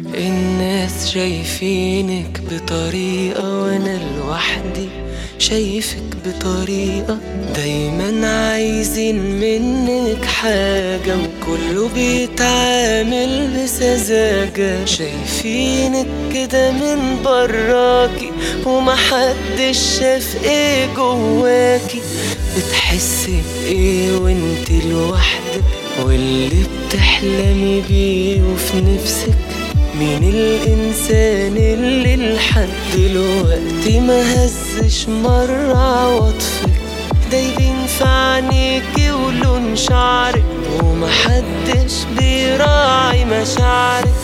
الناس شايفينك بطريقة وأنا لوحدي شايفك بطريقة دايما عايزين منك حاجة وكله بيتعامل بسذاجة شايفينك كده من براكي ومحدش شاف إيه جواكي بتحسي بإيه وانت لوحدك واللي بتحلمي بيه وفي نفسك مين الإنسان اللي لحد دلوقتي ما هزش مرة عواطفك دايبين في عينيكي ولون شعرك ومحدش بيراعي مشاعرك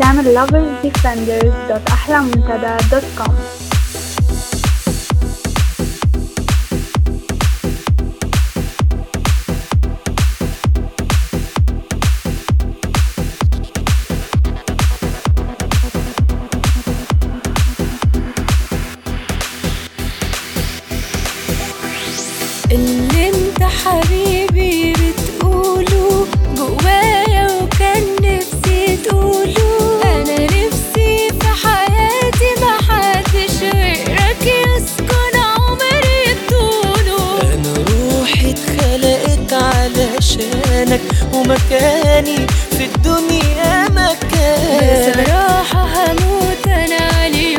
تعمل lovers defenders اللي انت حبيبي بتقوله جوايا وكان نفسي تقوله. أنا نفسي في حياتي محدش غيرك يسكن عمري طوله. أنا روحي اتخلقت علشانك ومكاني في الدنيا مكانك بصراحة هموت أنا على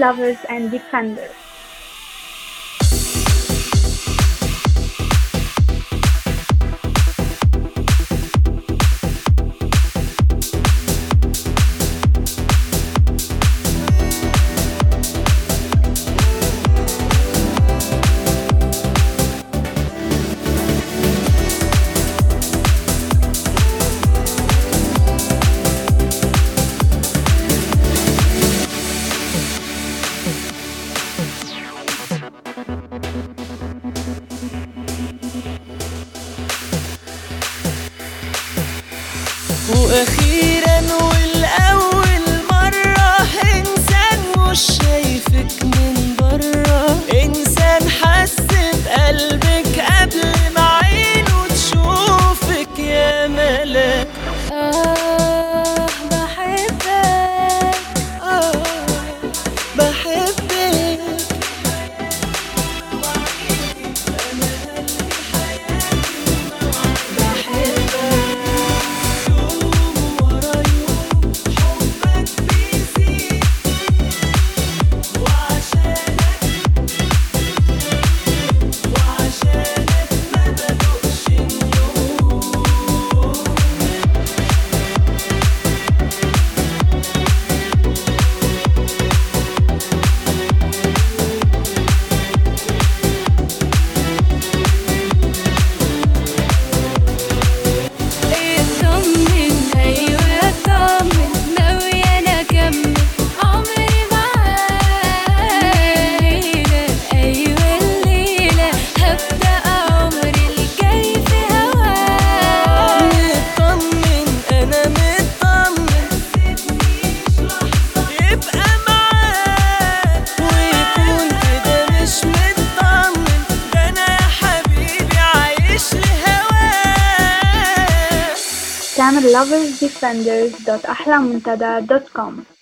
lovers and defenders وأخيرا والأول مرة انسان مش شايفك I'm a lover'sdefenders.ahlamuntada.com